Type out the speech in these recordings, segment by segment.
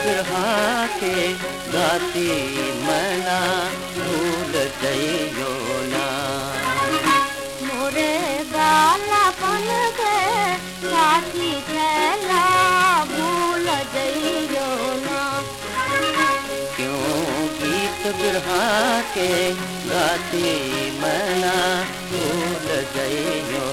बिरहा के गाती मना भूल जइयो ना। मोरे गाला पन के साथी थैला भूल जइयो ना। क्यों गीत बिरहा के गाती मना भूल जइयो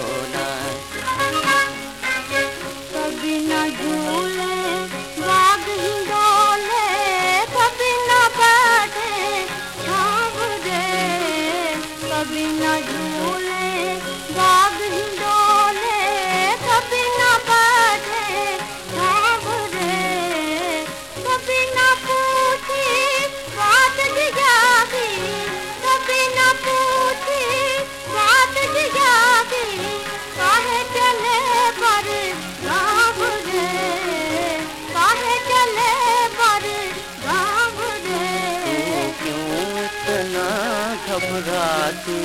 घबराती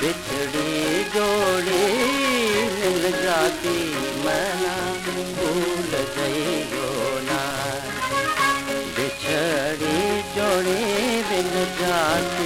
बिछड़ी जोड़ी मिल जाती मना भूल गई ना बिछड़ी जोड़ी मिल जाती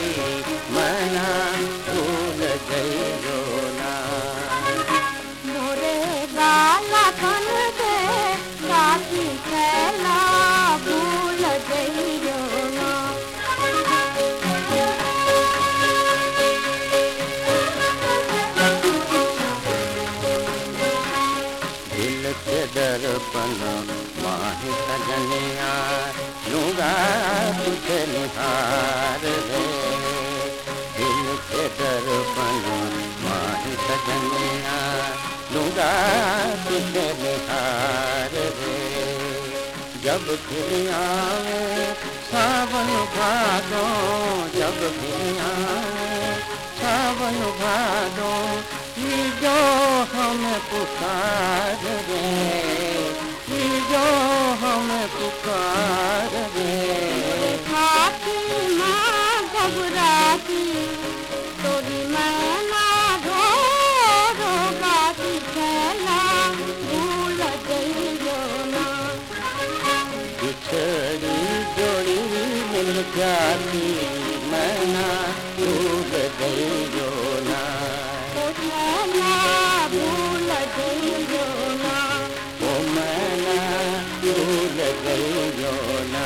के दर्पण माही सजनिया, लूँगा तुझे निहार रे। दिल के दर्पण माही सजनिया, लूँगा तुझे निहार रे। जब फिर आवे सावन भादो जब फिर आवे सावन भादो हम पुकार रे जो हम पुकार रे हाथी माँ घबराती तोरी मैना रो रो गाती खेला भूल जइयो ना। बिछड़ी जोड़ी मिल जाती मैना भूल गइयो ना। रहू ना